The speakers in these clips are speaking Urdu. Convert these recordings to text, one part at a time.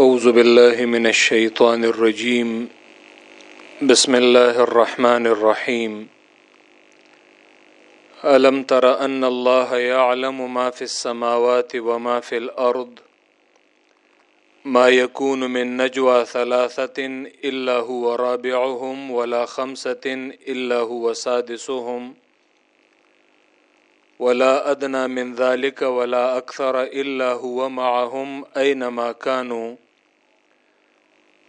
أعوذ بالله من الشيطان الرجيم. بسم الله الرحمن الرحيم. ألم تر أن الله يعلم ما في السماوات وما في الأرض؟ ما يكون من نجوى ثلاثة إلا هو رابعهم ولا خمسة إلا هو سادسهم. ولا ادنى من ذلك ولا اكثر الا هو معهم اينما كانوا.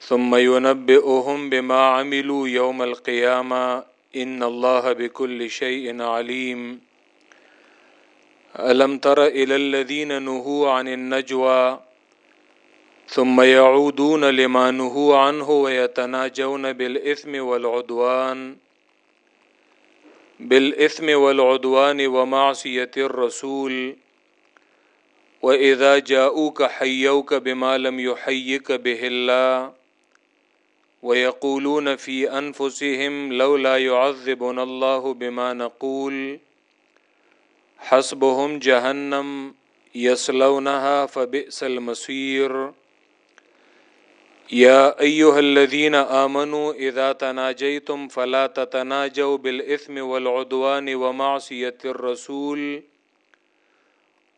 ثم ينبئهم بما عملوا يوم القيامه ان الله بكل شيء عليم. الم تر الى الذين نهوا عن النجوى ثم يعودون لما نهوا عنه ويتناجون بالاثم والعدوان؟ بالإثم والعدوان ومعصية الرسول. وإذا جاءوك حيوك بما لم يحيك به الله. ويقولون في أنفسهم لولا يعذبنا الله بما نقول حسبهم جهنم يصلونها فبئس المصير یا ایها الذين آمنوا اذا تناجيتم فلا تتناجوا بالاثم والعدوان ومعصيه الرسول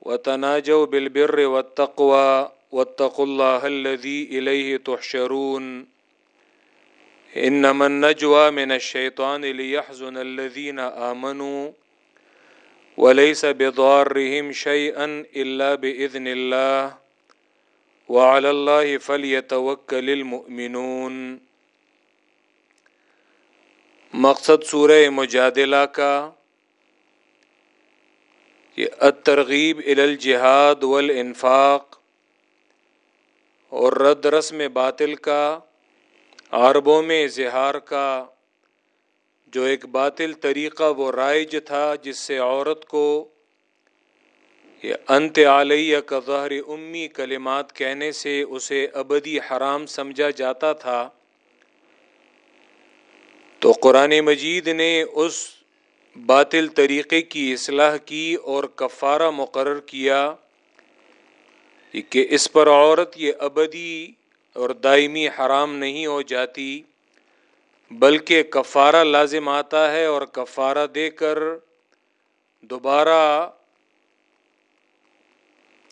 وتناجوا بالبر والتقوى واتقوا الله الذي اليه تحشرون انما النجوى من الشيطان ليحزن الذين آمنوا وليس بضارهم شيئا الا باذن الله وعلى الله فليتوكل المؤمنون. مقصد سورہ مجادلہ کا یہ الترغیب الجہاد والانفاق اور رد رسم باطل کا عربوں میں اظہار کا جو ایک باطل طریقہ وہ رائج تھا جس سے عورت کو انت علیہ کا ظہر امی کلمات کہنے سے اسے ابدی حرام سمجھا جاتا تھا، تو قرآن مجید نے اس باطل طریقے کی اصلاح کی اور کفارہ مقرر کیا کہ اس پر عورت یہ ابدی اور دائمی حرام نہیں ہو جاتی، بلکہ کفارہ لازم آتا ہے اور کفارہ دے کر دوبارہ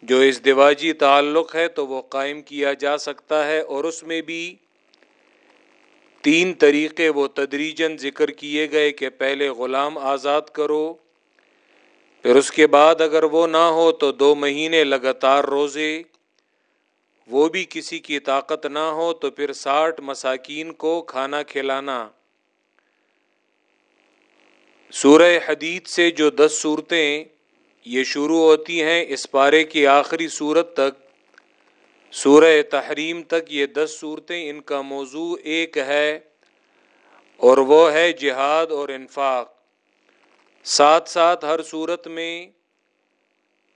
جو اس دیواجی تعلق ہے تو وہ قائم کیا جا سکتا ہے اور اس میں بھی تین طریقے وہ تدریجن ذکر کیے گئے کہ پہلے غلام آزاد کرو، پھر اس کے بعد اگر وہ نہ ہو تو دو مہینے لگاتار روزے وہ بھی کسی کی طاقت نہ ہو تو پھر ساٹھ مساکین کو کھانا کھلانا۔ سورہ حدید سے جو دس صورتیں یہ شروع ہوتی ہیں، اس پارے کی آخری صورت تک، سورہ تحریم تک یہ دس صورتیں، ان کا موضوع ایک ہے اور وہ ہے جہاد اور انفاق۔ ساتھ ساتھ ہر صورت میں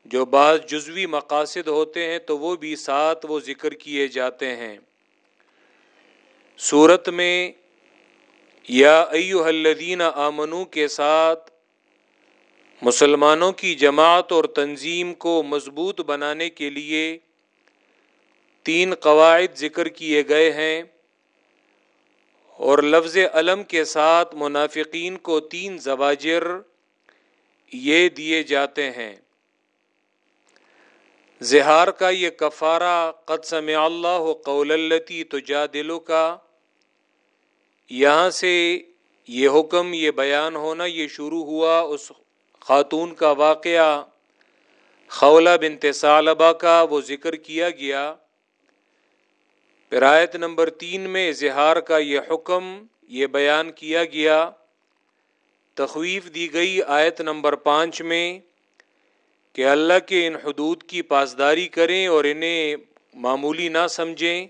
جو بعض جزوی مقاصد ہوتے ہیں تو وہ بھی ساتھ وہ ذکر کیے جاتے ہیں۔ صورت میں، یا ایو الذین آمنو کے ساتھ، مسلمانوں کی جماعت اور تنظیم کو مضبوط بنانے کے لیے تین قواعد ذکر کیے گئے ہیں اور لفظ علم کے ساتھ منافقین کو تین زواجر یہ دیے جاتے ہیں۔ زہار کا یہ کفارہ قدسم اللہ قول التی تو جا دلوں کا یہاں سے یہ حکم، یہ بیان ہونا، یہ شروع ہوا اس خاتون کا واقعہ۔ خولہ بنت ثالبہ کا وہ ذکر کیا گیا۔ پرایت نمبر تین میں اظہار کا یہ حکم، یہ بیان کیا گیا۔ تخویف دی گئی آیت نمبر پانچ میں۔ کہ اللہ کے ان حدود کی پاسداری کریں اور انہیں معمولی نہ سمجھیں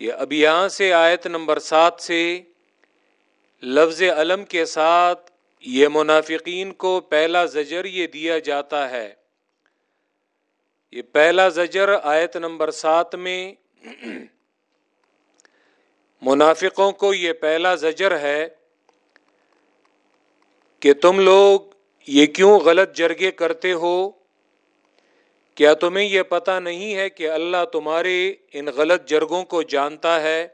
یہ اب یہاں سے آیت نمبر سات سے لفظ علم کے ساتھ یہ منافقین کو پہلا زجر یہ دیا جاتا ہے۔ یہ پہلا زجر آیت نمبر سات میں منافقوں کو یہ پہلا زجر ہے کہ تم لوگ یہ کیوں غلط جرگے کرتے ہو؟ کیا تمہیں یہ پتہ نہیں ہے کہ اللہ تمہارے ان غلط جرگوں کو جانتا ہے؟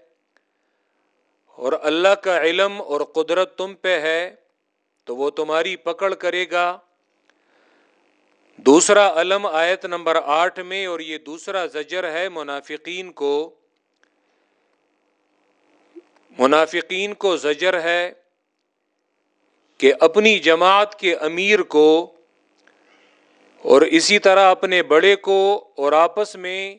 اور اللہ کا علم اور قدرت تم پہ ہے، تو وہ تمہاری پکڑ کرے گا۔ دوسرا علم آیت نمبر آٹھ میں، اور یہ دوسرا زجر ہے منافقین کو۔ منافقین کو زجر ہے۔ کہ اپنی جماعت کے امیر کو اور اسی طرح اپنے بڑے کو اور آپس میں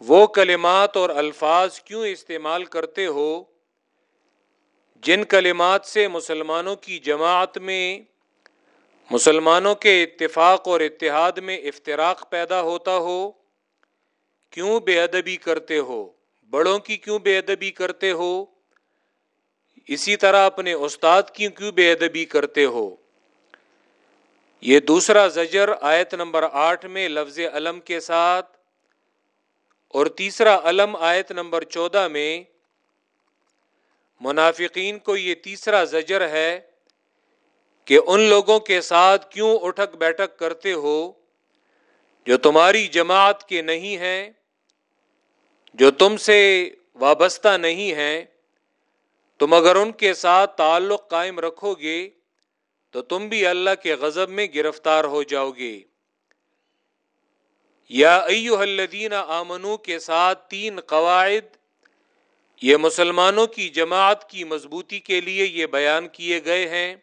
وہ کلمات اور الفاظ کیوں استعمال کرتے ہو جن کلمات سے مسلمانوں کی جماعت میں مسلمانوں کے اتفاق اور اتحاد میں افطراک پیدا ہوتا ہو؟ کیوں بے ادبی کرتے ہو؟ بڑوں کی کیوں بے ادبی کرتے ہو؟ اسی طرح اپنے استاد کی کیوں بے ادبی کرتے ہو؟ یہ دوسرا زجر آیت نمبر آٹھ میں لفظ علم کے ساتھ، اور تیسرا علم آیت نمبر چودہ میں، منافقین کو یہ تیسرا زجر ہے کہ ان لوگوں کے ساتھ کیوں اٹھک بیٹھک کرتے ہو جو تمہاری جماعت کے نہیں ہیں، جو تم سے وابستہ نہیں ہیں تم اگر ان کے ساتھ تعلق قائم رکھو گے، تو تم بھی اللہ کے غضب میں گرفتار ہو جاؤ گے۔ یا ایو الذین آمنو کے ساتھ تین قواعد، یہ مسلمانوں کی جماعت کی مضبوطی کے لیے یہ بیان کیے گئے ہیں۔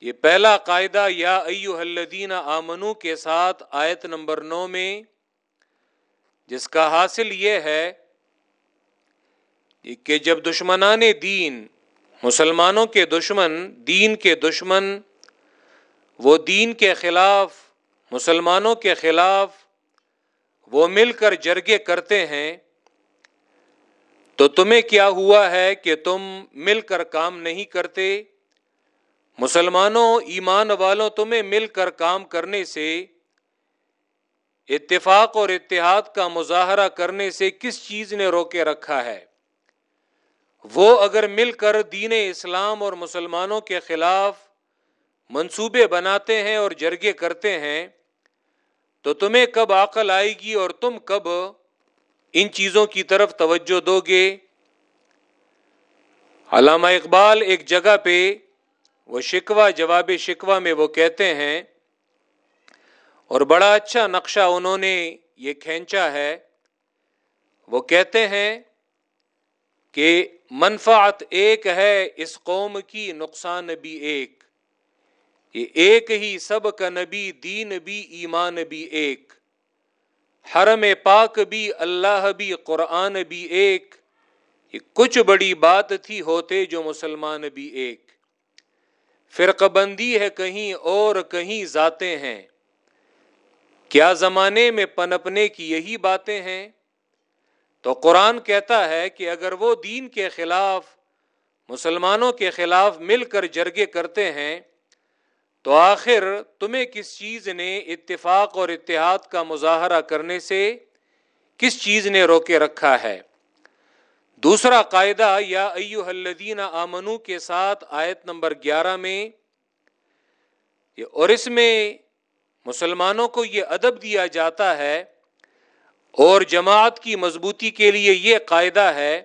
یہ پہلا قاعدہ یا ایو الذین آمنو کے ساتھ آیت نمبر نو میں، جس کا حاصل یہ ہے کہ جب دشمنان دین، مسلمانوں کے دشمن، دین کے دشمن، وہ دین کے خلاف، مسلمانوں کے خلاف وہ مل کر جرگے کرتے ہیں، تو تمہیں کیا ہوا ہے کہ تم مل کر کام نہیں کرتے؟ مسلمانوں، ایمان والوں، تمہیں مل کر کام کرنے سے، اتفاق اور اتحاد کا مظاہرہ کرنے سے کس چیز نے روکے رکھا ہے؟ وہ اگر مل کر دین اسلام اور مسلمانوں کے خلاف منصوبے بناتے ہیں اور جرگے کرتے ہیں، تو تمہیں کب عقل آئے گی اور تم کب ان چیزوں کی طرف توجہ دو گے؟ علامہ اقبال ایک جگہ پہ وہ شکوہ، جواب شکوہ میں وہ کہتے ہیں، اور بڑا اچھا نقشہ انہوں نے یہ کھینچا ہے۔ وہ کہتے ہیں کہ منفعت ایک ہے، اس قوم کی نقصان بھی ایک۔ یہ ایک ہی سب کا نبی، دین بھی، ایمان بھی ایک۔ حرم پاک بھی، اللہ بھی، قرآن بھی ایک۔ یہ کچھ بڑی بات تھی ہوتے جو مسلمان بھی ایک۔ فرق بندی ہے کہیں اور کہیں ذاتیں ہیں۔ کیا زمانے میں پنپنے کی یہی باتیں ہیں؟ تو قرآن کہتا ہے کہ اگر وہ دین کے خلاف، مسلمانوں کے خلاف مل کر جرگے کرتے ہیں، تو آخر تمہیں کس چیز نے اتفاق اور اتحاد کا مظاہرہ کرنے سے کس چیز نے روکے رکھا ہے؟ دوسرا قاعدہ، یا ایو الذین آمنو کے ساتھ آیت نمبر گیارہ میں اور اس میں مسلمانوں کو یہ ادب دیا جاتا ہے اور جماعت کی مضبوطی کے لیے یہ قاعدہ ہے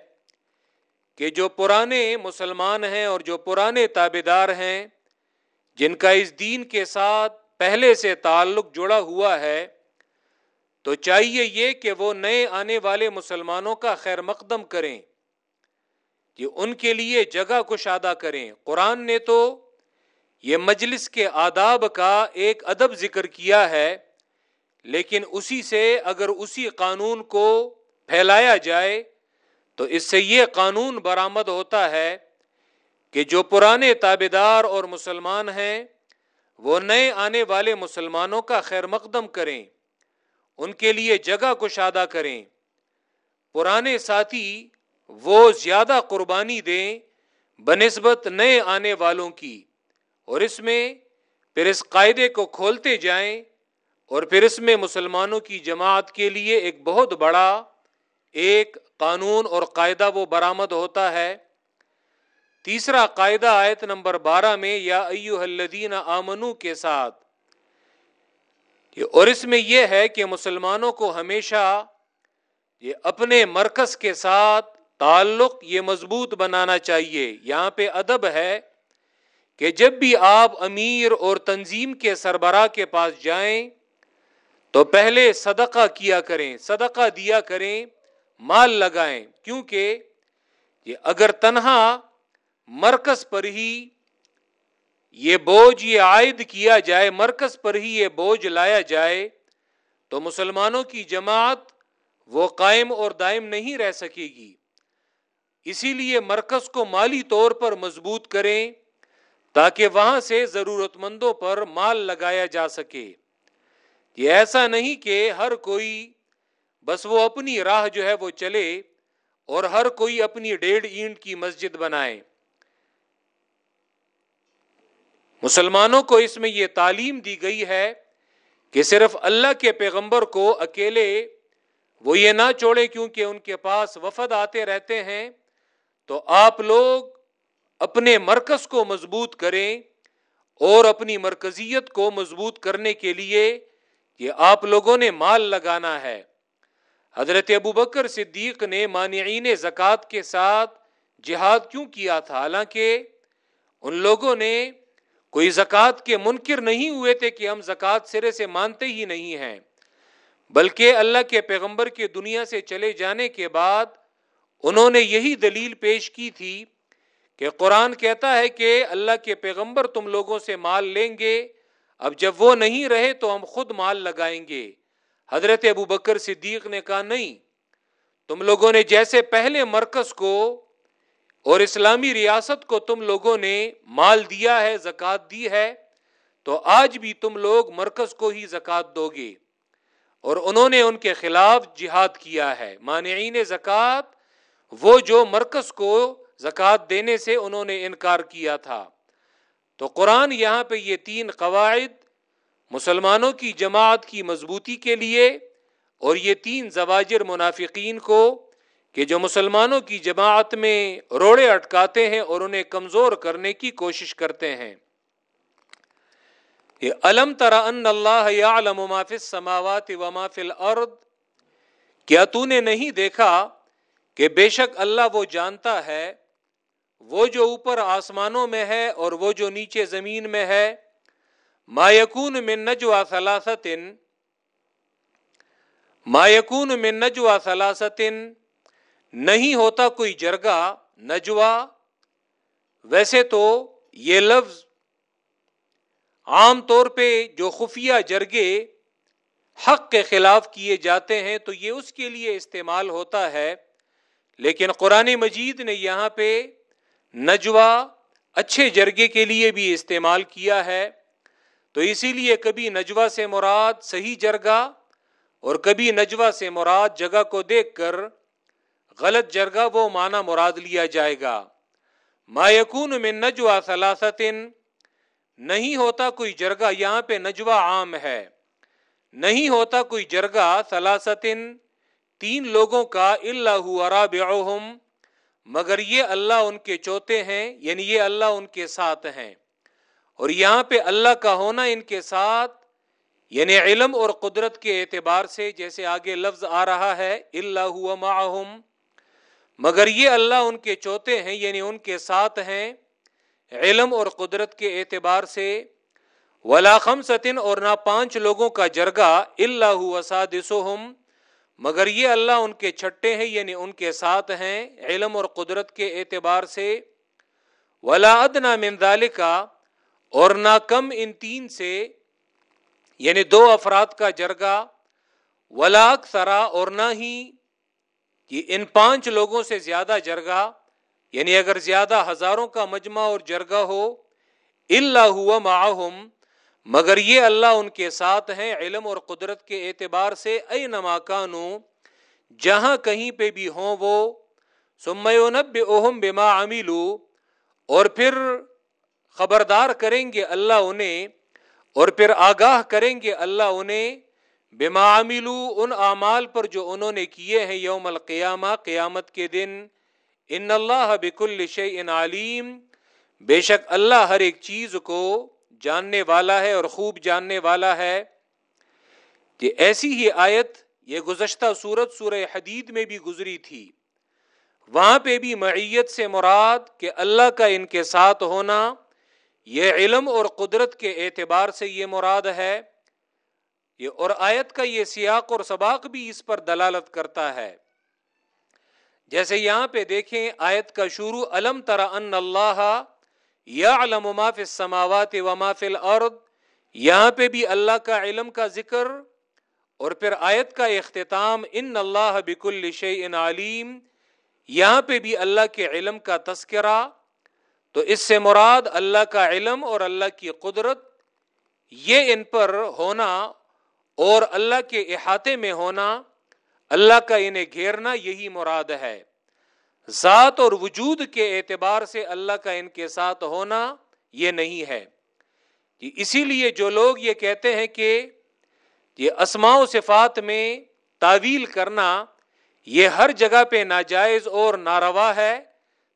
کہ جو پرانے مسلمان ہیں اور جو پرانے تابے دار ہیں، جن کا اس دین کے ساتھ پہلے سے تعلق جڑا ہوا ہے، تو چاہیے یہ کہ وہ نئے آنے والے مسلمانوں کا خیر مقدم کریں، کہ ان کے لیے جگہ کشادہ کریں۔ قرآن نے تو یہ مجلس کے آداب کا ایک ادب ذکر کیا ہے۔ لیکن اسی سے اگر اسی قانون کو پھیلایا جائے، تو اس سے یہ قانون برآمد ہوتا ہے کہ جو پرانے تابے دار اور مسلمان ہیں، وہ نئے آنے والے مسلمانوں کا خیر مقدم کریں، ان کے لیے جگہ کشادہ کریں۔ پرانے ساتھی وہ زیادہ قربانی دیں بنسبت نئے آنے والوں کی، اور اس میں پھر اس قاعدے کو کھولتے جائیں اور پھر اس میں مسلمانوں کی جماعت کے لیے ایک بہت بڑا ایک قانون اور قاعدہ وہ برآمد ہوتا ہے۔ تیسرا قاعدہ آیت نمبر بارہ میں، یا ایو الذین آمنو کے ساتھ۔ اور اس میں یہ ہے کہ مسلمانوں کو ہمیشہ یہ اپنے مرکز کے ساتھ تعلق یہ مضبوط بنانا چاہیے۔ یہاں پہ ادب ہے کہ جب بھی آپ امیر اور تنظیم کے سربراہ کے پاس جائیں تو پہلے صدقہ کیا کریں، صدقہ دیا کریں، مال لگائیں۔ کیونکہ یہ اگر تنہا مرکز پر ہی یہ بوجھ، یہ عائد کیا جائے، مرکز پر ہی یہ بوجھ لایا جائے، تو مسلمانوں کی جماعت وہ قائم اور دائم نہیں رہ سکے گی۔ اسی لیے مرکز کو مالی طور پر مضبوط کریں تاکہ وہاں سے ضرورت مندوں پر مال لگایا جا سکے۔ یہ ایسا نہیں کہ ہر کوئی بس وہ اپنی راہ جو ہے وہ چلے اور ہر کوئی اپنی ڈیڑھ اینٹ کی مسجد بنائے۔ مسلمانوں کو اس میں یہ تعلیم دی گئی ہے کہ صرف اللہ کے پیغمبر کو اکیلے وہ یہ نہ چھوڑے کیونکہ ان کے پاس وفد آتے رہتے ہیں، تو آپ لوگ اپنے مرکز کو مضبوط کریں اور اپنی مرکزیت کو مضبوط کرنے کے لیے یہ آپ لوگوں نے مال لگانا ہے۔ حضرت ابو بکر صدیق نے مانعین زکوٰۃ کے ساتھ جہاد کیوں کیا تھا؟ حالانکہ ان لوگوں نے کوئی زکوٰۃ کے منکر نہیں ہوئے تھے کہ ہم زکوٰۃ سرے سے مانتے ہی نہیں ہیں۔ بلکہ اللہ کے پیغمبر کے دنیا سے چلے جانے کے بعد انہوں نے یہی دلیل پیش کی تھی کہ قرآن کہتا ہے کہ اللہ کے پیغمبر تم لوگوں سے مال لیں گے۔ اب جب وہ نہیں رہے تو ہم خود مال لگائیں گے۔ حضرت ابو بکر صدیق نے کہا، نہیں، تم لوگوں نے جیسے پہلے مرکز کو اور اسلامی ریاست کو تم لوگوں نے مال دیا ہے، زکوٰۃ دی ہے، تو آج بھی تم لوگ مرکز کو ہی زکوٰۃ دو گے۔ اور انہوں نے ان کے خلاف جہاد کیا ہے۔ مانعین زکوٰۃ، وہ جو مرکز کو زکوٰۃ دینے سے انہوں نے انکار کیا تھا۔ تو قرآن یہاں پہ یہ تین قواعد مسلمانوں کی جماعت کی مضبوطی کے لیے اور یہ تین زواجر منافقین کو کہ جو مسلمانوں کی جماعت میں روڑے اٹکاتے ہیں اور انہیں کمزور کرنے کی کوشش کرتے ہیں۔ یہ علم ترا ان اللہ یا علم سماوات و مافل ارد کیا تو نے نہیں دیکھا کہ بے شک اللہ وہ جانتا ہے وہ جو اوپر آسمانوں میں ہے اور وہ جو نیچے زمین میں ہے، ما یکون من نجوا ثلاثت ما یکون من نجوا ثلاثت نہیں ہوتا کوئی جرگا نجوا ویسے تو یہ لفظ عام طور پہ جو خفیہ جرگے حق کے خلاف کیے جاتے ہیں تو یہ اس کے لیے استعمال ہوتا ہے۔ لیکن قرآن مجید نے یہاں پہ نجوا اچھے جرگے کے لیے بھی استعمال کیا ہے، تو اسی لیے کبھی نجوا سے مراد صحیح جرگا اور کبھی نجوا سے مراد جگہ کو دیکھ کر غلط جرگا وہ مانا مراد لیا جائے گا۔ ما یکون میں نجوا سلاستن نہیں ہوتا کوئی جرگا یہاں پہ نجوا عام ہے۔ نہیں ہوتا کوئی جرگا سلاستن تین لوگوں کا اللہ مگر یہ اللہ ان کے چوتے ہیں یعنی یہ اللہ ان کے ساتھ ہیں۔ اور یہاں پہ اللہ کا ہونا ان کے ساتھ یعنی علم اور قدرت کے اعتبار سے جیسے آگے لفظ آ رہا ہے اللہ معہم۔ مگر یہ اللہ ان کے چوتے ہیں یعنی ان کے ساتھ ہیں۔ علم اور قدرت کے اعتبار سے۔ ولاخم ستن اور نہ پانچ لوگوں کا جرگا اللہ وسادسہم مگر یہ اللہ ان کے چھٹے ہیں یعنی ان کے ساتھ ہیں علم اور قدرت کے اعتبار سے۔ ولا ادنا مندال کا اور نہ کم ان تین سے یعنی دو افراد کا جرگا ولاک سرا اور نہ ہی ان پانچ لوگوں سے زیادہ جرگا یعنی اگر زیادہ ہزاروں کا مجمع اور جرگا ہو اللہ ہوا معہم مگر یہ اللہ ان کے ساتھ ہیں علم اور قدرت کے اعتبار سے اے نما کانو، جہاں کہیں پہ بھی ہوں وہ سمب اوہم بما عمیلو اور پھر خبردار کریں گے اللہ انہیں، اور پھر آگاہ کریں گے اللہ انہیں بما عملو، ان اعمال پر جو انہوں نے کیے ہیں یوم القیامہ، قیامت کے دن۔ ان اللہ بک الشع علیم، بے شک اللہ ہر ایک چیز کو جاننے والا ہے اور خوب جاننے والا ہے کہ ایسی ہی آیت یہ گزشتہ صورت سورہ حدید میں بھی گزری تھی۔ وہاں پہ بھی معیت سے مراد کہ اللہ کا ان کے ساتھ ہونا، یہ علم اور قدرت کے اعتبار سے یہ مراد ہے۔ یہ اور آیت کا یہ سیاق اور سباق بھی اس پر دلالت کرتا ہے۔ جیسے یہاں پہ دیکھیں، آیت کا شروع علم ترا ان اللہ یا علم فی السماوات و فی الارض، یہاں پہ بھی اللہ کا علم کا ذکر اور پھر آیت کا اختتام، ان اللہ بک الشع علیم، یہاں پہ بھی اللہ کے علم کا تذکرہ۔ تو اس سے مراد اللہ کا علم اور اللہ کی قدرت، یہ ان پر ہونا اور اللہ کے احاطے میں ہونا، اللہ کا انہیں گھیرنا یہی مراد ہے۔ ذات اور وجود کے اعتبار سے اللہ کا ان کے ساتھ ہونا یہ نہیں ہے۔ اسی لیے جو لوگ یہ کہتے ہیں کہ یہ اسماء و صفات میں تعویل کرنا یہ ہر جگہ پہ ناجائز اور ناروا ہے،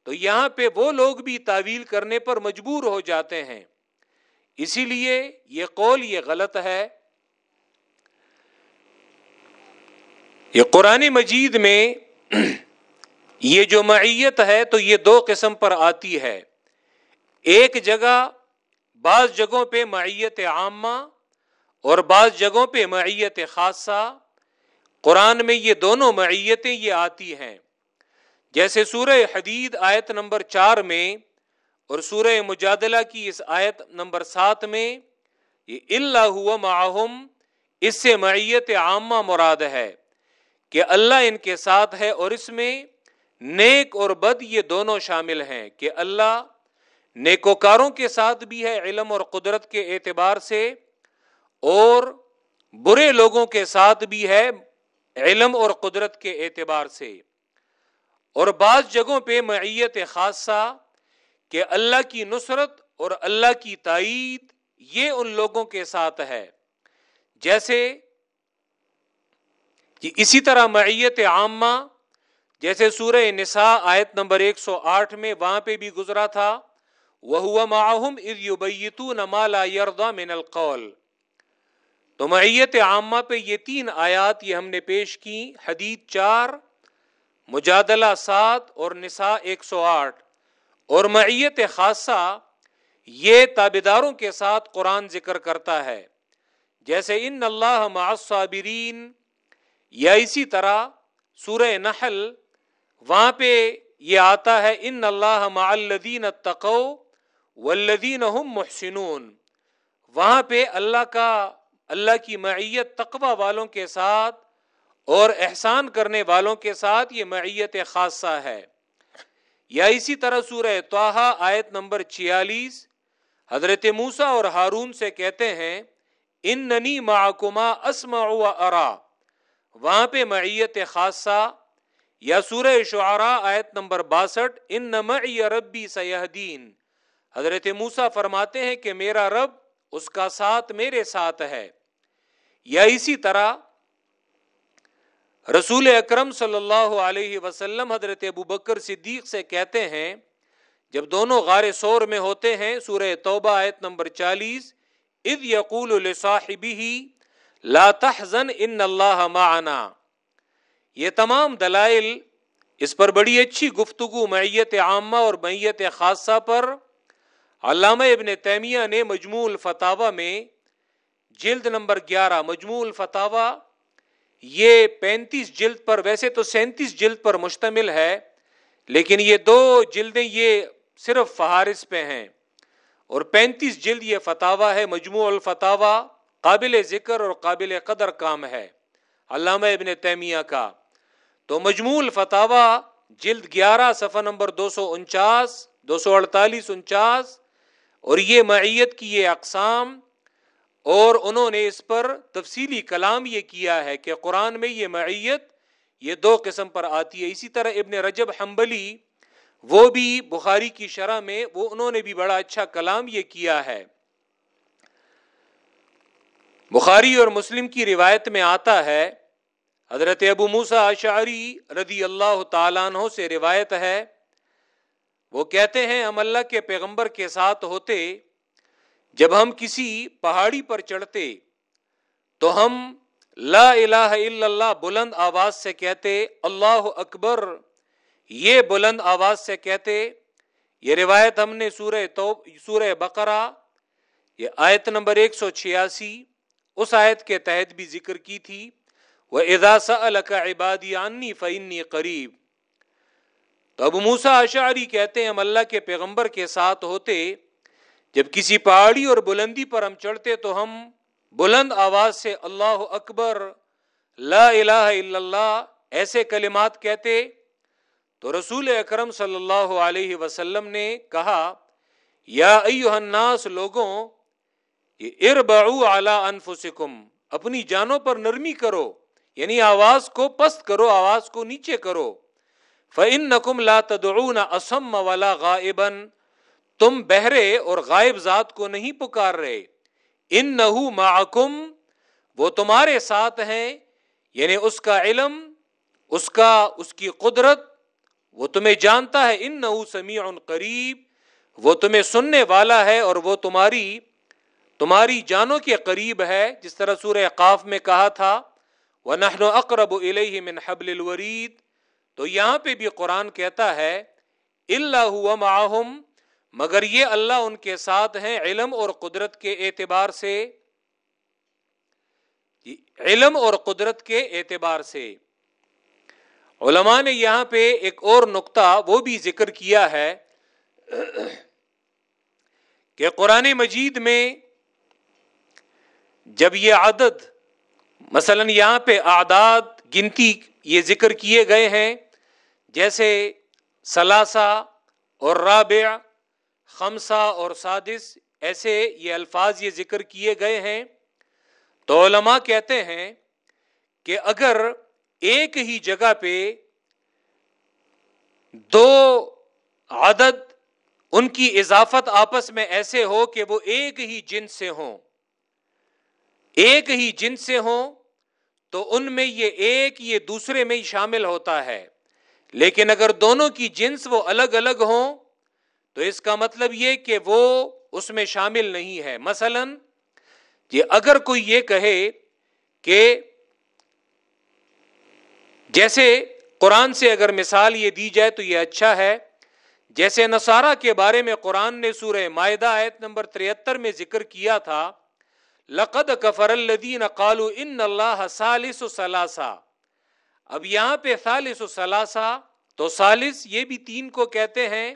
تو یہاں پہ وہ لوگ بھی تعویل کرنے پر مجبور ہو جاتے ہیں۔ اسی لیے یہ قول یہ غلط ہے۔ یہ قرآن مجید میں یہ جو معیت ہے تو یہ دو قسم پر آتی ہے۔ ایک جگہ بعض جگہوں پہ معیت عامہ اور بعض جگہوں پہ معیت خاصہ۔ قرآن میں یہ دونوں معیتیں یہ آتی ہیں۔ جیسے سورہ حدید آیت نمبر چار میں اور سورہ مجادلہ کی اس آیت نمبر سات میں یہ اللہ ہوا معاہم اس سے معیت عامہ مراد ہے کہ اللہ ان کے ساتھ ہے اور اس میں نیک اور بد یہ دونوں شامل ہیں کہ اللہ نیکوکاروں کے ساتھ بھی ہے علم اور قدرت کے اعتبار سے، اور برے لوگوں کے ساتھ بھی ہے علم اور قدرت کے اعتبار سے۔ اور بعض جگہوں پہ معیت خاصہ کہ اللہ کی نصرت اور اللہ کی تائید یہ ان لوگوں کے ساتھ ہے۔ جیسے کہ اسی طرح معیت عامہ جیسے سورہ نساء آیت نمبر ایک سو آٹھ میں وہاں پہ بھی گزرا تھا وہ معاہم مالا یردا من القول۔ تو معیت عامہ پہ یہ تین آیات یہ ہم نے پیش کی حدید چار، مجادلہ سات اور نساء ایک سو آٹھ۔ اور معیت خاصہ یہ تابداروں کے ساتھ قرآن ذکر کرتا ہے، جیسے ان اللہ معصابرین یا اسی طرح سورہ نحل وہاں پہ یہ آتا ہے، ان اللہ معلدین تقو والذین هم محسنون۔ وہاں پہ اللہ کا، اللہ کی معیت تقوی والوں کے ساتھ اور احسان کرنے والوں کے ساتھ یہ معیت خاصہ ہے۔ یا اسی طرح سورہ توحا آیت نمبر چھیالیس، حضرت موسا اور ہارون سے کہتے ہیں ان ننی محکمہ اسم ارا۔ وہاں پہ معیت خاصہ یا سورہ شعرا آیت نمبر باسٹھ ان نمعی ربی سیاحدین حضرت موسا فرماتے ہیں کہ میرا رب اس کا ساتھ میرے ساتھ ہے۔ یا اسی طرح رسول اکرم صلی اللہ علیہ وسلم حضرت ابو بکر صدیق سے کہتے ہیں، جب دونوں غار سور میں ہوتے ہیں، سورہ توبہ آیت نمبر چالیس اد یقول لا تحزن ان اللہ معنا یہ تمام دلائل اس پر بڑی اچھی گفتگو میت عامہ اور میت خاصہ پر علامہ ابن تیمیہ نے مجموع الفتاوہ میں جلد نمبر گیارہ مجموع الفتاوا یہ پینتیس جلد پر، ویسے تو سینتیس جلد پر مشتمل ہے، لیکن یہ دو جلدیں یہ صرف فہارس پہ ہیں اور پینتیس جلد یہ فتوا ہے مجموع الفتاوا قابل ذکر اور قابل قدر کام ہے، علامہ ابن تیمیہ کا۔ تو مجموع الفتاوا جلد گیارہ، صفحہ نمبر دو سو انچاس، دو سو اڑتالیس انچاس، اور یہ معیت کی یہ اقسام، اور انہوں نے اس پر تفصیلی کلام یہ کیا ہے کہ قرآن میں یہ معیت یہ دو قسم پر آتی ہے۔ اسی طرح ابن رجب حنبلی، وہ بھی بخاری کی شرح میں وہ انہوں نے بھی بڑا اچھا کلام یہ کیا ہے۔ بخاری اور مسلم کی روایت میں آتا ہے حضرت ابو موسا اشعری رضی اللہ تعالیٰ عنہ سے روایت ہے۔ وہ کہتے ہیں، ہم اللہ کے پیغمبر کے ساتھ ہوتے، جب ہم کسی پہاڑی پر چڑھتے تو ہم لا الہ الا اللہ بلند آواز سے کہتے، اللہ اکبر، یہ بلند آواز سے کہتے۔ یہ روایت ہم نے سورہ تو سورہ بقرہ، یہ آیت نمبر ایک سو چھیاسی، اس آیت کے تحت بھی ذکر کی تھی۔ وہ اداسا عبادی عنی فعنی قریب تو ابو موسا اشعری کہتے ہیں، ہم اللہ کے پیغمبر کے ساتھ ہوتے، جب کسی پہاڑی اور بلندی پر ہم چڑھتے تو ہم بلند آواز سے اللہ اکبر، لا الہ الا اللہ ایسے کلمات کہتے۔ تو رسول اکرم صلی اللہ علیہ وسلم نے کہا، یا ایوہ الناس لوگوں اربعو علی انفسکم، اپنی جانوں پر نرمی کرو۔ یعنی آواز کو پست کرو، آواز کو نیچے کرو۔ فَإِنَّكُمْ لَا تَدْعُونَ أَصَمَّ وَلَا غَائِبًا۔ تم بہرے اور غائب ذات کو نہیں پکار رہے۔ ان نہ وہ تمہارے ساتھ ہیں یعنی اس کا علم، اس کا، اس کی قدرت۔ وہ تمہیں جانتا ہے ان نہ سمیع قریب وہ تمہیں سننے والا ہے اور وہ تمہاری تمہاری جانوں کے قریب ہے۔ جس طرح سورہ قاف میں کہا تھا وہ نہن اقرب من حبل الورید، تو یہاں پہ بھی قرآن کہتا ہے اللہ معہم، مگر یہ اللہ ان کے ساتھ ہیں علم اور قدرت کے اعتبار سے۔ جی، علم اور قدرت کے اعتبار سے۔ علماء نے یہاں پہ ایک اور نقطہ وہ بھی ذکر کیا ہے کہ قرآن مجید میں جب یہ عدد مثلا یہاں پہ اعداد گنتی یہ ذکر کیے گئے ہیں، جیسے سلاسا اور رابع خمسا اور سادس، ایسے یہ الفاظ یہ ذکر کیے گئے ہیں۔ تو علماء کہتے ہیں کہ اگر ایک ہی جگہ پہ دو عدد ان کی اضافت آپس میں ایسے ہو کہ وہ ایک ہی جن سے ہوں ایک ہی جن سے ہوں، تو ان میں یہ ایک یہ دوسرے میں ہی شامل ہوتا ہے۔ لیکن اگر دونوں کی جنس وہ الگ الگ ہوں، تو اس کا مطلب یہ کہ وہ اس میں شامل نہیں ہے۔ مثلا، یہ اگر کوئی یہ کہے کہ جیسے قرآن سے اگر مثال یہ دی جائے تو یہ اچھا ہے۔ جیسے نصارہ کے بارے میں قرآن نے سورہ معدہ آیت نمبر تریہتر میں ذکر کیا تھا لقد کفر الدین قالو ان اللہ سالس سلاسا اب یہاں پہ سالس سلاسا تو سالس یہ بھی تین کو کہتے ہیں،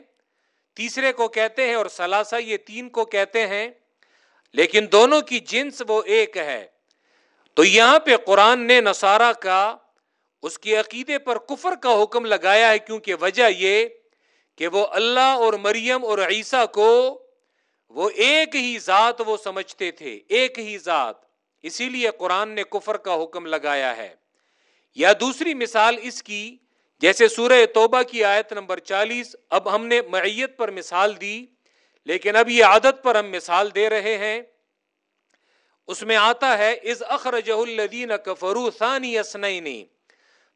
تیسرے کو کہتے ہیں اور سلاسا یہ تین کو کہتے ہیں، لیکن دونوں کی جنس وہ ایک ہے۔ تو یہاں پہ قرآن نے نصارہ کا اس کے عقیدے پر کفر کا حکم لگایا ہے، کیونکہ وجہ یہ کہ وہ اللہ اور مریم اور عیسیٰ کو وہ ایک ہی ذات وہ سمجھتے تھے، ایک ہی ذات۔ اسی لیے قرآن نے کفر کا حکم لگایا ہے۔ یا دوسری مثال اس کی، جیسے سورہ توبہ کی آیت نمبر چالیس، اب ہم نے معیت پر مثال دی، لیکن اب یہ عادت پر ہم مثال دے رہے ہیں۔ اس میں آتا ہے از اخرجہ الدین کفرو ثانی اسنعینی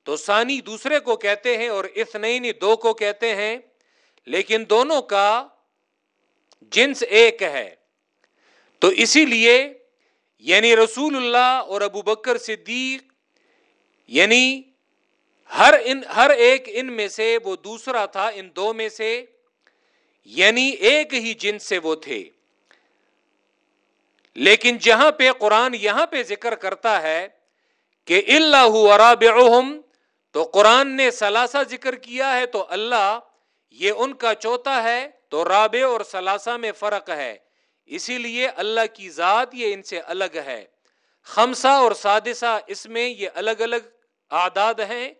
تو ثانی دوسرے کو کہتے ہیں اور اسنعینی دو کو کہتے ہیں۔ لیکن دونوں کا جنس ایک ہے۔ تو اسی لیے یعنی رسول اللہ اور ابو بکر صدیق یعنی ہر ان، ہر ایک ان میں سے وہ دوسرا تھا، ان دو میں سے یعنی ایک ہی جن سے وہ تھے۔ لیکن جہاں پہ قرآن یہاں پہ ذکر کرتا ہے کہ اللہ راب تو قرآن نے سلاسا ذکر کیا ہے، تو اللہ یہ ان کا چوتھا ہے۔ تو رابع اور سلاسا میں فرق ہے۔ اسی لیے اللہ کی ذات یہ ان سے الگ ہے۔ خمسا اور سادسہ اس میں یہ الگ الگ آداد ہیں۔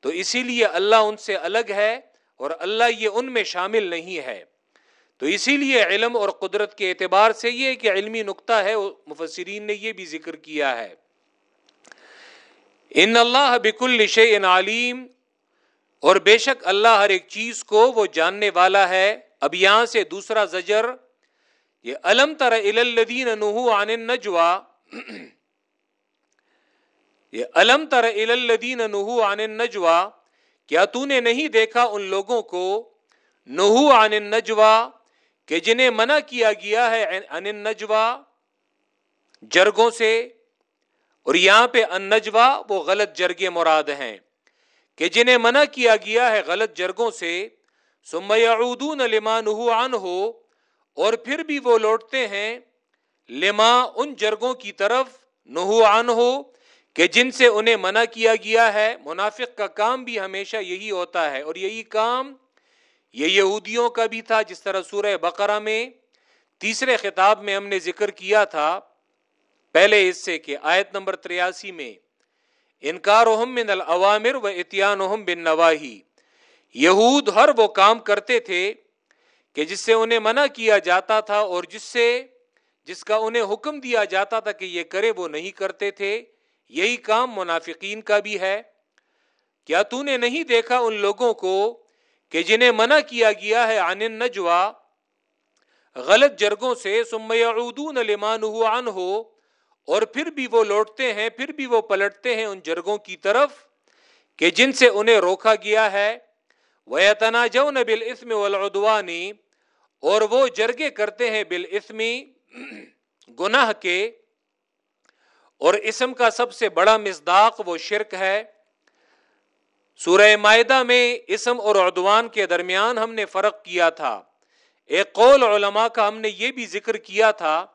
تو اسی لیے اللہ ان سے الگ ہے اور اللہ یہ ان میں شامل نہیں ہے۔ تو اسی لیے علم اور قدرت کے اعتبار سے یہ کہ علمی نقطہ ہے، مفسرین نے یہ بھی ذکر کیا ہے۔ ان اللہ بک الش ان عالیم اور بے شک اللہ ہر ایک چیز کو وہ جاننے والا ہے۔ اب یہاں سے دوسرا زجر یہ علم تر الدین نحو عن نجوا یہ علم تر الدین نحو عن نجوا کیا تو نے نہیں دیکھا ان لوگوں کو نحو عن نجوا کہ جنہیں منع کیا گیا ہے ان نجوا جرگوں سے اور یہاں پہ انجوا وہ غلط جرگے مراد ہیں کہ جنہیں منع کیا گیا ہے غلط جرگوں سے سمیادون لمان ہو اور پھر بھی وہ لوٹتے ہیں لما ان جرگوں کی طرف نہو عن ہو کہ جن سے انہیں منع کیا گیا ہے۔ منافق کا کام بھی ہمیشہ یہی ہوتا ہے، اور یہی کام یہ یہودیوں کا بھی تھا، جس طرح سورہ بقرہ میں تیسرے خطاب میں ہم نے ذکر کیا تھا۔ پہلے حصے کے آیت نمبر تریاسی میں انکار من العوامر و اتیان بن نواہی یہود ہر وہ کام کرتے تھے کہ جس سے انہیں منع کیا جاتا تھا اور جس سے جس کا انہیں حکم دیا جاتا تھا کہ یہ کرے وہ نہیں کرتے تھے۔ یہی کام منافقین کا بھی ہے۔ کیا تو نے نہیں دیکھا ان لوگوں کو کہ جنہیں منع کیا گیا ہے عن نجوا غلط جرگوں سے سمیعودون لمان ہو اور پھر بھی وہ لوٹتے ہیں، پھر بھی وہ پلٹتے ہیں ان جرگوں کی طرف کہ جن سے انہیں روکا گیا ہے۔ وہ تنا جو بل اسم ولادوانی اور وہ جرگے کرتے ہیں بل اسمی گناہ کے اور اسم کا سب سے بڑا مزداق وہ شرک ہے۔ سورہ معدہ میں اسم اور عدوان کے درمیان ہم نے فرق کیا تھا۔ ایک قول علماء کا ہم نے یہ بھی ذکر کیا تھا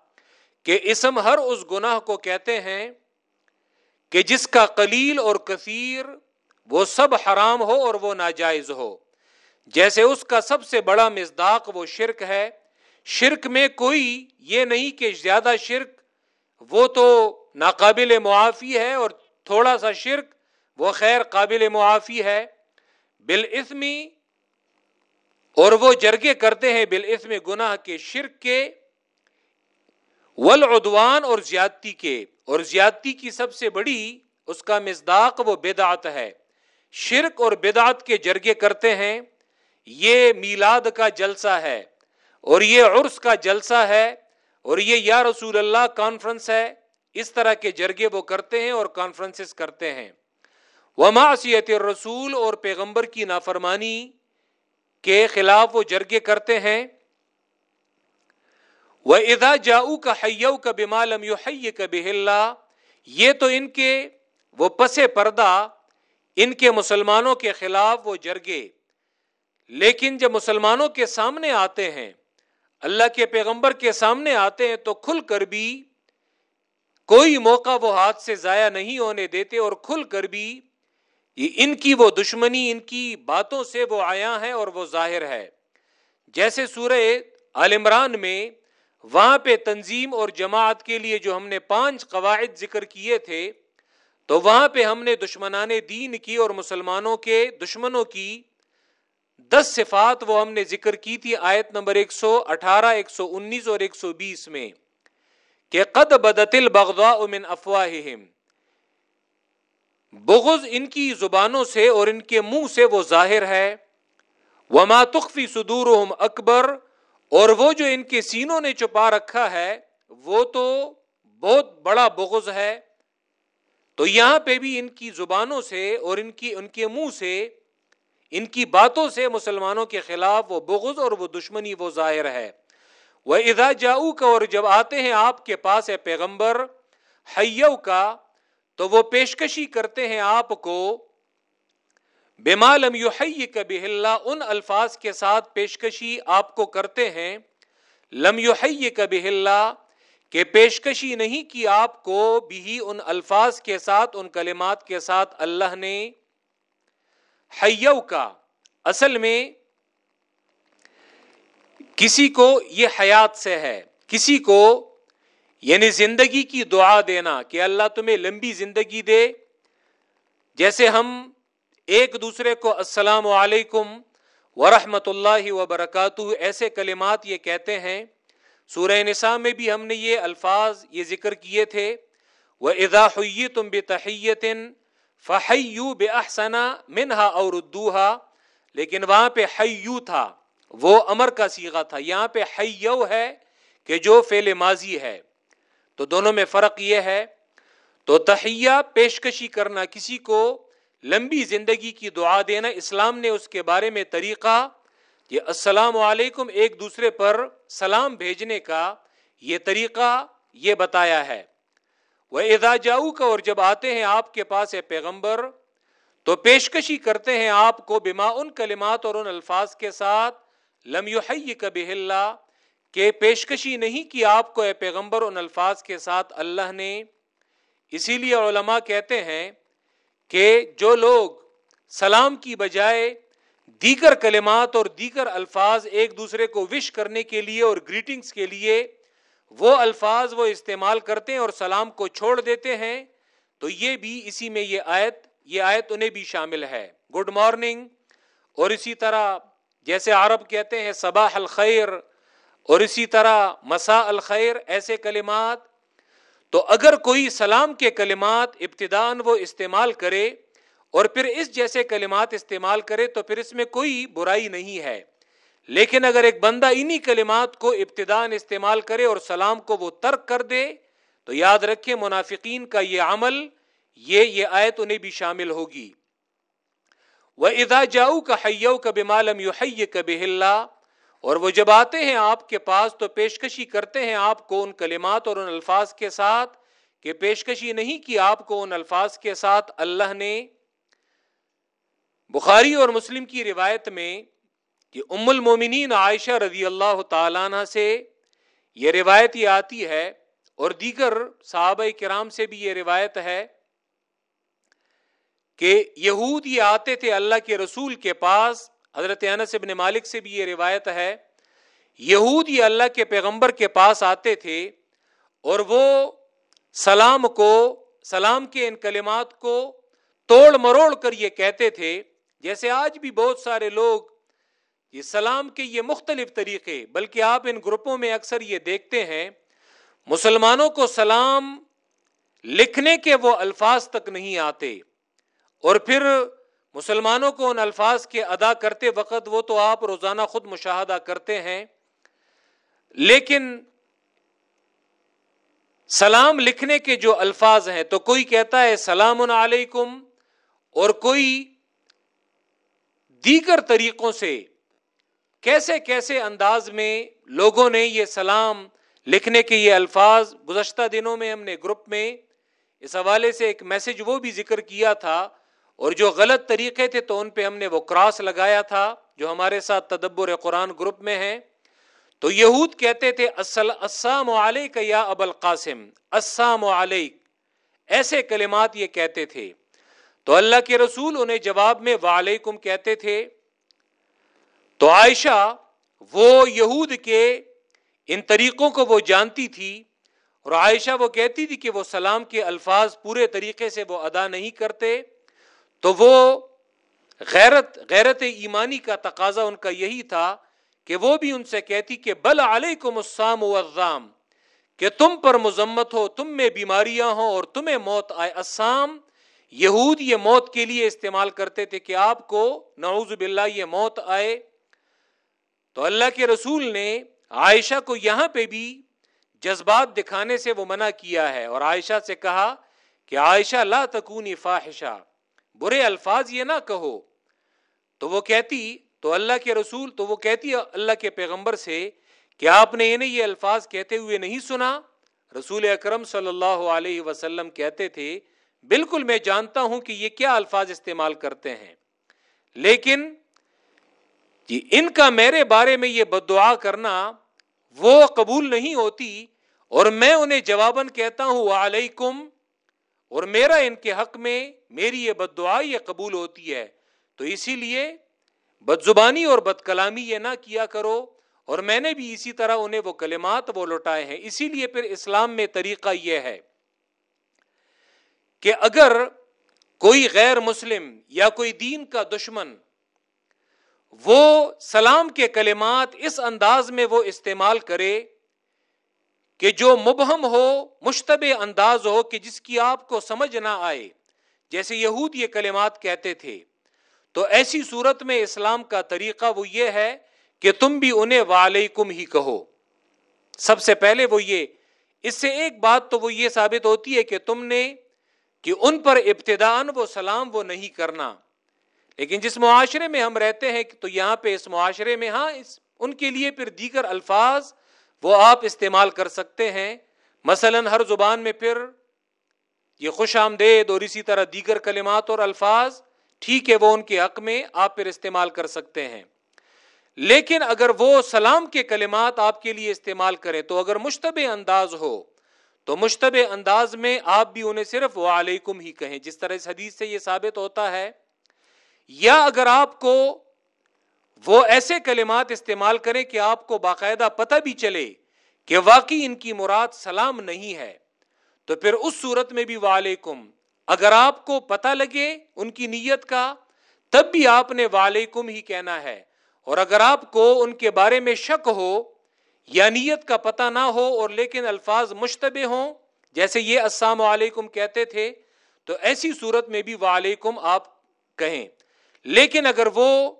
کہ اسم ہر اس گناہ کو کہتے ہیں کہ جس کا قلیل اور کثیر وہ سب حرام ہو اور وہ ناجائز ہو۔ جیسے اس کا سب سے بڑا مزداق وہ شرک ہے۔ شرک میں کوئی یہ نہیں کہ زیادہ شرک، وہ تو ناقابل معافی ہے اور تھوڑا سا شرک، وہ خیر قابل معافی ہے۔ بال اور وہ جرگے کرتے ہیں بال گناہ کے شرک کے۔ ولعدوان اور زیادتی کے، اور زیادتی کی سب سے بڑی اس کا مزداق وہ بدعت ہے۔ شرک اور بدعت کے جرگے کرتے ہیں، یہ میلاد کا جلسہ ہے اور یہ عرس کا جلسہ ہے اور یہ یا رسول اللہ کانفرنس ہے، اس طرح کے جرگے وہ کرتے ہیں اور کانفرنس کرتے ہیں۔ وہ رسول اور پیغمبر کی نافرمانی کے خلاف وہ جرگے کرتے ہیں۔ وہ ادا جاؤ کا حیو کا بمالم یو حی کا یہ تو ان کے وہ پس پردہ ان کے مسلمانوں کے خلاف وہ جرگے۔ لیکن جب مسلمانوں کے سامنے آتے ہیں، اللہ کے پیغمبر کے سامنے آتے ہیں، تو کھل کر بھی کوئی موقع وہ ہاتھ سے ضائع نہیں ہونے دیتے اور کھل کر بھی ان کی وہ دشمنی، ان کی باتوں سے وہ آیا ہے اور وہ ظاہر ہے۔ جیسے سورہ عالمران میں وہاں پہ تنظیم اور جماعت کے لیے جو ہم نے پانچ قواعد ذکر کیے تھے تو وہاں پہ ہم نے دشمنان دین کی اور مسلمانوں کے دشمنوں کی دس صفات وہ ہم نے ذکر کی تھی، آیت نمبر ایک سو اٹھارہ، ایک سو انیس اور ایک سو بیس میں، کہ قد بدتل بغضاء من افواہہم۔ بغض ان کی زبانوں سے اور ان کے منہ سے وہ ظاہر ہے۔ وما تخفی صدورہم اکبر، اور وہ جو ان کے سینوں نے چھپا رکھا ہے، وہ تو بہت بڑا بغض ہے۔ تو یہاں پہ بھی ان کی زبانوں سے اور ان کی، ان کے منہ سے، ان کی باتوں سے مسلمانوں کے خلاف وہ بغض اور وہ دشمنی وہ ظاہر ہے۔ وہ ادا جاؤ کا اور جب آتے ہیں آپ کے پاس ہے پیغمبر حیو کا تو وہ پیشکشی کرتے ہیں آپ کو بے مالم یو کبھی اللہ ان الفاظ کے ساتھ پیشکشی آپ کو کرتے ہیں، لم یو کبھی اللہ کہ پیشکشی نہیں کی آپ کو بھی ان الفاظ کے ساتھ، ان کلمات کے ساتھ اللہ نے حیو کا، اصل میں کسی کو یہ حیات سے ہے، کسی کو یعنی زندگی کی دعا دینا کہ اللہ تمہیں لمبی زندگی دے۔ جیسے ہم ایک دوسرے کو السلام علیکم ورحمۃ اللہ وبرکاتہ، ایسے کلمات یہ کہتے ہیں سورہ نساء میں بھی ہم نے یہ الفاظ، یہ ذکر کیے تھے۔ وہ ادا ہوئی تم بے تحیتن فہیو بے احسنا منہا اور ادوہا لیکن وہاں پہ حیو تھا، وہ امر کا سیگا تھا۔ یہاں پہ حیو ہے کہ جو فیل ماضی ہے۔ تو دونوں میں فرق یہ ہے۔ تو تحیہ، پیشکشی کرنا، کسی کو لمبی زندگی کی دعا دینا، اسلام نے اس کے بارے میں طریقہ یہ السلام علیکم ایک دوسرے پر سلام بھیجنے کا یہ طریقہ یہ بتایا ہے۔ وہ ادا جاؤ کا اور جب آتے ہیں آپ کے پاس ہے پیغمبر، تو پیشکشی کرتے ہیں آپ کو بما ان کلمات اور ان الفاظ کے ساتھ، لم یحیی کبھی اللہ، کہ پیشکشی نہیں کی آپ کو اے پیغمبر ان الفاظ کے ساتھ اللہ نے۔ اسی لیے علماء کہتے ہیں کہ جو لوگ سلام کی بجائے دیگر کلمات اور دیگر الفاظ ایک دوسرے کو وش کرنے کے لیے اور گریٹنگز کے لیے وہ الفاظ وہ استعمال کرتے ہیں اور سلام کو چھوڑ دیتے ہیں، تو یہ بھی اسی میں یہ آیت یہ آیت انہیں بھی شامل ہے۔ گڈ مارننگ اور اسی طرح جیسے عرب کہتے ہیں صباح الخیر، اور اسی طرح مسا الخیر، ایسے کلمات۔ تو اگر کوئی سلام کے کلمات ابتدان وہ استعمال کرے اور پھر اس جیسے کلمات استعمال کرے تو پھر اس میں کوئی برائی نہیں ہے۔ لیکن اگر ایک بندہ انہی کلمات کو ابتدان استعمال کرے اور سلام کو وہ ترک کر دے، تو یاد رکھے منافقین کا یہ عمل، یہ یہ آیت انہیں بھی شامل ہوگی۔ وہ ادا جاؤ کا حیو کا بمالم یو حی کب اور وہ جب آتے ہیں آپ کے پاس تو پیشکشی کرتے ہیں آپ کو ان کلمات اور ان الفاظ کے ساتھ، کہ پیشکشی نہیں کی آپ کو ان الفاظ کے ساتھ اللہ نے۔ بخاری اور مسلم کی روایت میں کہ ام المومنین عائشہ رضی اللہ تعالیٰ سے یہ روایت یہ آتی ہے اور دیگر صحابہ کرام سے بھی یہ روایت ہے کہ یہود یہ آتے تھے اللہ کے رسول کے پاس، حضرت انس ابن مالک سے بھی یہ روایت ہے، یہود یہ اللہ کے پیغمبر کے پاس آتے تھے اور وہ سلام کو، سلام کے ان کلمات کو توڑ مروڑ کر یہ کہتے تھے جیسے آج بھی بہت سارے لوگ یہ سلام کے یہ مختلف طریقے، بلکہ آپ ان گروپوں میں اکثر یہ دیکھتے ہیں، مسلمانوں کو سلام لکھنے کے وہ الفاظ تک نہیں آتے۔ اور پھر مسلمانوں کو ان الفاظ کے ادا کرتے وقت وہ تو آپ روزانہ خود مشاہدہ کرتے ہیں۔ لیکن سلام لکھنے کے جو الفاظ ہیں، تو کوئی کہتا ہے سلام علیکم اور کوئی دیگر طریقوں سے کیسے کیسے انداز میں لوگوں نے یہ سلام لکھنے کے یہ الفاظ گزشتہ دنوں میں ہم نے گروپ میں اس حوالے سے ایک میسج وہ بھی ذکر کیا تھا اور جو غلط طریقے تھے تو ان پہ ہم نے وہ کراس لگایا تھا جو ہمارے ساتھ تدبر قرآن گروپ میں ہے تو یہود کہتے تھے السلام علیک یا اب القاسم، السلام علیک۔ ایسے کلمات یہ کہتے تھے۔ تو اللہ کے رسول انہیں جواب میں وعلیکم کہتے تھے۔ تو عائشہ وہ یہود کے ان طریقوں کو وہ جانتی تھی اور عائشہ وہ کہتی تھی کہ وہ سلام کے الفاظ پورے طریقے سے وہ ادا نہیں کرتے۔ تو وہ غیرت غیرت ایمانی کا تقاضا ان کا یہی تھا کہ وہ بھی ان سے کہتی کہ بل علیکم السام والظام کہ تم پر مذمت ہو، تم میں بیماریاں ہوں اور تمہیں موت آئے۔ اسام یہود یہ موت کے لیے استعمال کرتے تھے کہ آپ کو نعوذ باللہ یہ موت آئے۔ تو اللہ کے رسول نے عائشہ کو یہاں پہ بھی جذبات دکھانے سے وہ منع کیا ہے اور عائشہ سے کہا کہ عائشہ لا تکونی فاحشہ، برے الفاظ یہ نہ کہو۔ تو وہ کہتی، تو اللہ کے رسول، تو وہ کہتی اللہ کے پیغمبر سے کہ آپ نے انہیں یہ الفاظ کہتے ہوئے نہیں سنا۔ رسول اکرم صلی اللہ علیہ وسلم کہتے تھے بالکل میں جانتا ہوں کہ یہ کیا الفاظ استعمال کرتے ہیں۔ لیکن جی ان کا میرے بارے میں یہ بد دعا کرنا وہ قبول نہیں ہوتی اور میں انہیں جواباً کہتا ہوں، وعلیکم اور میرا ان کے حق میں میری یہ بد دعا یہ قبول ہوتی ہے۔ تو اسی لیے بد زبانی اور بد کلامی یہ نہ کیا کرو۔ اور میں نے بھی اسی طرح انہیں وہ کلمات وہ لوٹائے ہیں۔ اسی لیے پھر اسلام میں طریقہ یہ ہے۔ کہ اگر کوئی غیر مسلم یا کوئی دین کا دشمن وہ سلام کے کلمات اس انداز میں وہ استعمال کرے کہ جو مبہم ہو، مشتبہ انداز ہو کہ جس کی آپ کو سمجھ نہ آئے، جیسے یہود یہ کلمات کہتے تھے، تو ایسی صورت میں اسلام کا طریقہ وہ یہ ہے کہ تم بھی انہیں وعلیکم ہی کہو۔ سب سے پہلے وہ یہ، اس سے ایک بات تو وہ یہ ثابت ہوتی ہے کہ تم نے کہ ان پر ابتدان وہ سلام وہ نہیں کرنا۔ لیکن جس معاشرے میں ہم رہتے ہیں تو یہاں پہ اس معاشرے میں ہاں اس، ان کے لیے پھر دیگر الفاظ وہ آپ استعمال کر سکتے ہیں۔ مثلا ہر زبان میں پھر یہ خوش آمدید اور اسی طرح دیگر کلمات اور الفاظ، ٹھیک ہے، وہ ان کے حق میں آپ پھر استعمال کر سکتے ہیں۔ لیکن اگر وہ سلام کے کلمات آپ کے لیے استعمال کریں تو اگر مشتبہ انداز ہو تو مشتبہ انداز میں آپ بھی انہیں صرف وعلیکم ہی کہیں۔ جس طرح اس حدیث سے یہ ثابت ہوتا ہے، یا اگر آپ کو وہ ایسے کلمات استعمال کریں کہ آپ کو باقاعدہ پتہ بھی چلے کہ واقعی ان کی مراد سلام نہیں ہے، تو پھر اس صورت میں بھی وعلیکم۔ اگر آپ کو پتہ لگے ان کی نیت کا، تب بھی آپ نے وعلیکم ہی کہنا ہے۔ اور اگر آپ کو ان کے بارے میں شک ہو یا نیت کا پتہ نہ ہو اور لیکن الفاظ مشتبہ ہوں، جیسے یہ السلام علیکم کہتے تھے، تو ایسی صورت میں بھی وعلیکم آپ کہیں۔ لیکن اگر وہ،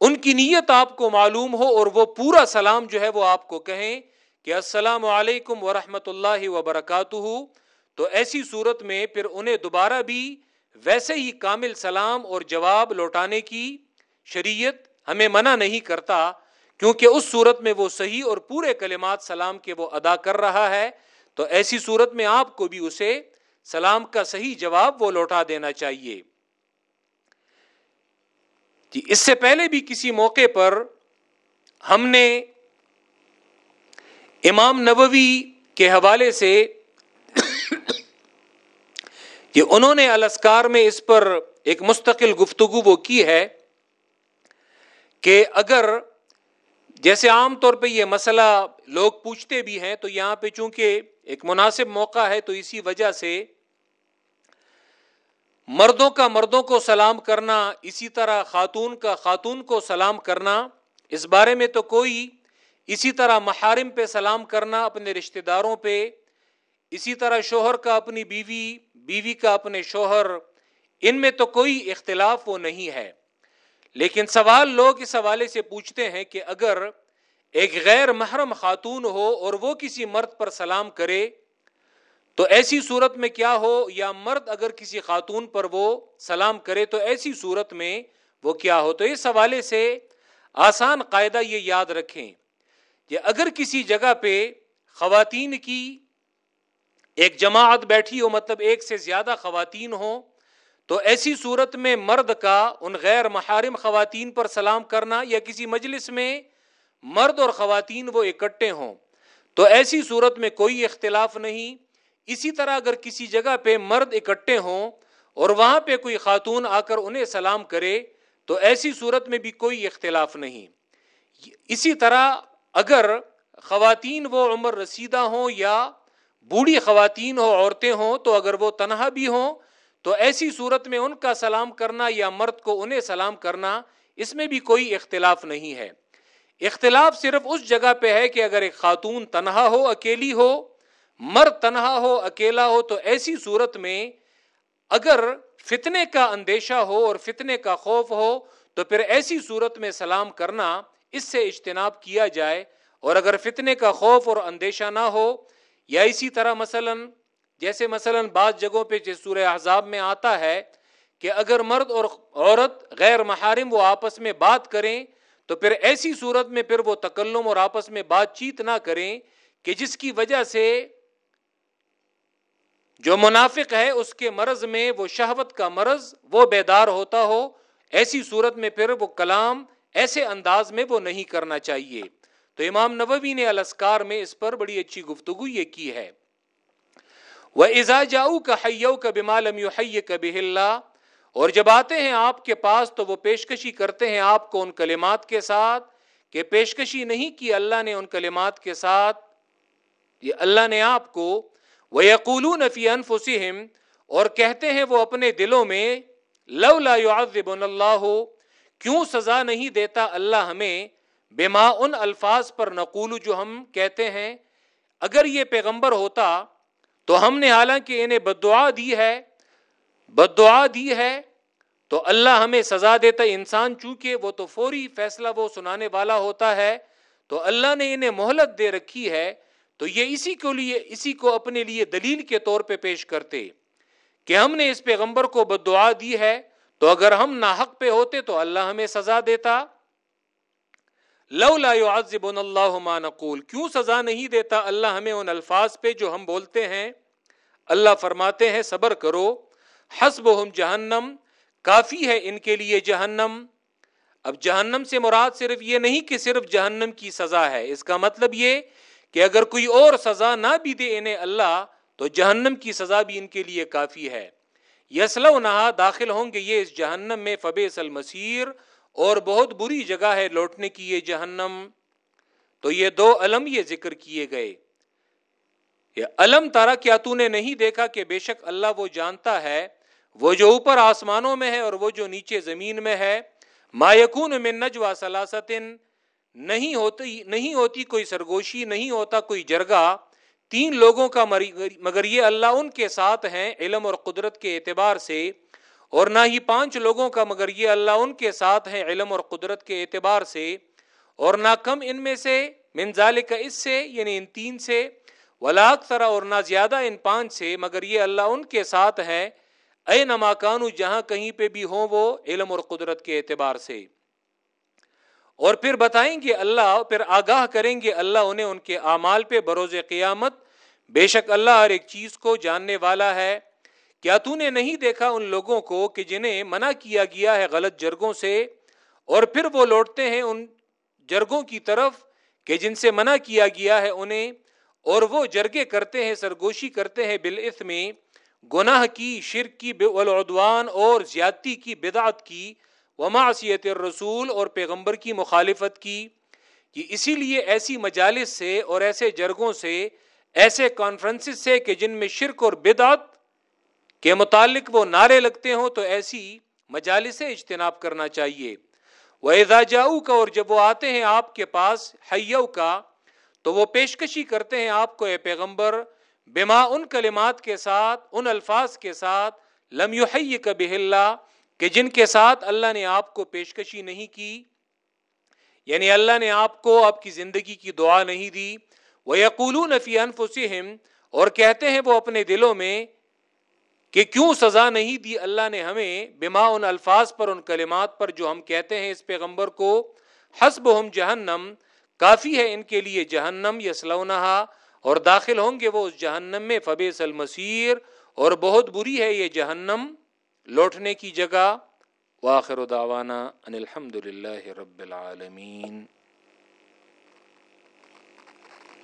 ان کی نیت آپ کو معلوم ہو اور وہ پورا سلام جو ہے وہ آپ کو کہیں کہ السلام علیکم ورحمۃ اللہ وبرکاتہ تو ایسی صورت میں پھر انہیں دوبارہ بھی ویسے ہی کامل سلام اور جواب لوٹانے کی شریعت ہمیں منع نہیں کرتا۔ کیونکہ اس صورت میں وہ صحیح اور پورے کلمات سلام کے وہ ادا کر رہا ہے، تو ایسی صورت میں آپ کو بھی اسے سلام کا صحیح جواب وہ لوٹا دینا چاہیے۔ جی اس سے پہلے بھی کسی موقع پر ہم نے امام نبوی کے حوالے سے کہ انہوں نے الاسکار میں اس پر ایک مستقل گفتگو وہ کی ہے کہ اگر جیسے عام طور پہ یہ مسئلہ لوگ پوچھتے بھی ہیں، تو یہاں پہ چونکہ ایک مناسب موقع ہے، تو اسی وجہ سے مردوں کا مردوں کو سلام کرنا، اسی طرح خاتون کا خاتون کو سلام کرنا، اس بارے میں تو کوئی اسی طرح محارم پہ سلام کرنا اپنے رشتہ داروں پہ، اسی طرح شوہر کا اپنی بیوی بیوی کا اپنے شوہر، ان میں تو کوئی اختلاف وہ نہیں ہے۔ لیکن سوال لوگ اس حوالے سے پوچھتے ہیں کہ اگر ایک غیر محرم خاتون ہو اور وہ کسی مرد پر سلام کرے، تو ایسی صورت میں کیا ہو؟ یا مرد اگر کسی خاتون پر وہ سلام کرے، تو ایسی صورت میں وہ کیا ہو؟ تو اس حوالے سے آسان قاعدہ یہ یاد رکھیں کہ اگر کسی جگہ پہ خواتین کی ایک جماعت بیٹھی ہو مطلب ایک سے زیادہ خواتین ہو تو ایسی صورت میں مرد کا ان غیر محارم خواتین پر سلام کرنا یا کسی مجلس میں مرد اور خواتین وہ اکٹھے ہوں، تو ایسی صورت میں کوئی اختلاف نہیں۔ اسی طرح اگر کسی جگہ پہ مرد اکٹھے ہوں اور وہاں پہ کوئی خاتون آ کر انہیں سلام کرے، تو ایسی صورت میں بھی کوئی اختلاف نہیں۔ اسی طرح اگر خواتین وہ عمر رسیدہ ہوں یا بوڑھی خواتین ہو، عورتیں ہوں، تو اگر وہ تنہا بھی ہوں تو ایسی صورت میں ان کا سلام کرنا یا مرد کو انہیں سلام کرنا، اس میں بھی کوئی اختلاف نہیں ہے۔ اختلاف صرف اس جگہ پہ ہے کہ اگر ایک خاتون تنہا ہو، اکیلی ہو، مرد تنہا ہو، اکیلا ہو، تو ایسی صورت میں اگر فتنے کا اندیشہ ہو اور فتنے کا خوف ہو، تو پھر ایسی صورت میں سلام کرنا، اس سے اجتناب کیا جائے۔ اور اگر فتنے کا خوف اور اندیشہ نہ ہو، یا اسی طرح مثلا جیسے مثلا بعض جگہوں پہ جس سورہ احزاب میں آتا ہے کہ اگر مرد اور عورت غیر محارم وہ آپس میں بات کریں، تو پھر ایسی صورت میں پھر وہ تکلم اور آپس میں بات چیت نہ کریں کہ جس کی وجہ سے جو منافق ہے اس کے مرض میں وہ شہوت کا مرض وہ بیدار ہوتا ہو، ایسی صورت میں پھر وہ کلام ایسے انداز میں وہ نہیں کرنا چاہیے۔ تو امام نبوی نے الاسکار میں اس پر بڑی اچھی گفتگو یہ کی ہے۔ وہ ایزا جاؤ کا حیو کا بمالم کبھی اللہ اور جب آتے ہیں آپ کے پاس تو وہ پیشکشی کرتے ہیں آپ کو ان کلمات کے ساتھ کہ پیشکشی نہیں کی اللہ نے ان کلمات کے ساتھ۔ یہ اللہ نے آپ کو وہ یقول نفی انفسم اور کہتے ہیں وہ اپنے دلوں میں، لو لا يعذبن اللہ کیوں سزا نہیں دیتا اللہ ہمیں؟ بما ان الفاظ پر نقول جو ہم کہتے ہیں۔ اگر یہ پیغمبر ہوتا تو ہم نے حالانکہ انہیں بدعا دی ہے، بدعا دی ہے، تو اللہ ہمیں سزا دیتا انسان چونکہ وہ تو فوری فیصلہ وہ سنانے والا ہوتا ہے، تو اللہ نے انہیں مہلت دے رکھی ہے۔ تو یہ اسی کو لیے، اسی کو اپنے لیے دلیل کے طور پہ پیش کرتے کہ ہم نے اس پیغمبر کو بدعا دی ہے۔ تو اگر ہم ناحق پہ ہوتے تو اللہ ہمیں سزا دیتا۔ لو لا يعذبن اللہ ما نقول، کیوں سزا نہیں دیتا اللہ ہمیں ان الفاظ پہ جو ہم بولتے ہیں؟ اللہ فرماتے ہیں، صبر کرو۔ حسب ہم جہنم، کافی ہے ان کے لیے جہنم۔ اب جہنم سے مراد صرف یہ نہیں کہ صرف جہنم کی سزا ہے، اس کا مطلب یہ کہ اگر کوئی اور سزا نہ بھی دے انہیں اللہ، تو جہنم کی سزا بھی ان کے لیے کافی ہے۔ یسل نہا داخل ہوں گے یہ اس جہنم میں فبیس المسیر اور بہت بری جگہ ہے لوٹنے کی یہ جہنم۔ تو یہ دو علم یہ ذکر کیے گئے۔ یہ علم تارا کیا تو نے نہیں دیکھا کہ بے شک اللہ وہ جانتا ہے، وہ جو اوپر آسمانوں میں ہے اور وہ جو نیچے زمین میں ہے۔ ما یکون من نجوا سلاستن نہیں ہوتی نہیں ہوتی کوئی سرگوشی، نہیں ہوتا کوئی جرگا تین لوگوں کا مگر یہ اللہ ان کے ساتھ ہیں علم اور قدرت کے اعتبار سے۔ اور نہ ہی پانچ لوگوں کا، مگر یہ اللہ ان کے ساتھ ہیں علم اور قدرت کے اعتبار سے، اور نہ کم ان میں سے منظال کا اس سے یعنی ان تین سے ولاق طرح اور نہ زیادہ ان پانچ سے، مگر یہ اللہ ان کے ساتھ ہے اے نماکانو جہاں کہیں پہ بھی ہوں وہ علم اور قدرت کے اعتبار سے۔ اور پھر بتائیں گے اللہ، پھر آگاہ کریں گے اللہ انہیں ان کے اعمال پہ، بروز قیامت۔ بے شک اللہ ہر ایک چیز کو جاننے والا ہے۔ کیا تو نے نہیں دیکھا ان لوگوں کو کہ جنہیں منع کیا گیا ہے غلط جرگوں سے؟ اور پھر وہ لوٹتے ہیں ان جرگوں کی طرف کہ جن سے منع کیا گیا ہے انہیں، اور وہ جرگے کرتے ہیں، سرگوشی کرتے ہیں بالعث میں گناہ کی، شرک کی والعدوان، اور زیادتی کی، بدعت کی، ومعصیت الرسول اور پیغمبر کی مخالفت کی۔ کہ اسی لیے ایسی مجالس سے اور ایسے جرگوں سے، ایسے کانفرنس سے کہ جن میں شرک اور بدعت کے متعلق وہ نعرے لگتے ہوں تو ایسی مجالس اجتناب کرنا چاہیے۔ وہ اعزاجاؤ کا اور جب وہ آتے ہیں آپ کے پاس حیو کا تو وہ پیشکشی کرتے ہیں آپ کو، اے پیغمبر، بما ان کلمات کے ساتھ، ان الفاظ کے ساتھ، لم یحیی کا بہلا کہ جن کے ساتھ اللہ نے آپ کو پیشکشی نہیں کی۔ یعنی اللہ نے آپ کو، آپ کی زندگی کی دعا نہیں دی۔ وہ یقول نفی انفسم اور کہتے ہیں وہ اپنے دلوں میں کہ کیوں سزا نہیں دی اللہ نے ہمیں بما ان الفاظ پر، ان کلمات پر جو ہم کہتے ہیں اس پیغمبر کو حسب ہم جہنم، کافی ہے ان کے لیے جہنم، یسلونہا، اور داخل ہوں گے وہ اس جہنم میں فبیس المسیر اور بہت بری ہے یہ جہنم لوٹنے کی جگہ۔ واخر دعوانا ان الحمد للہ رب العالمین۔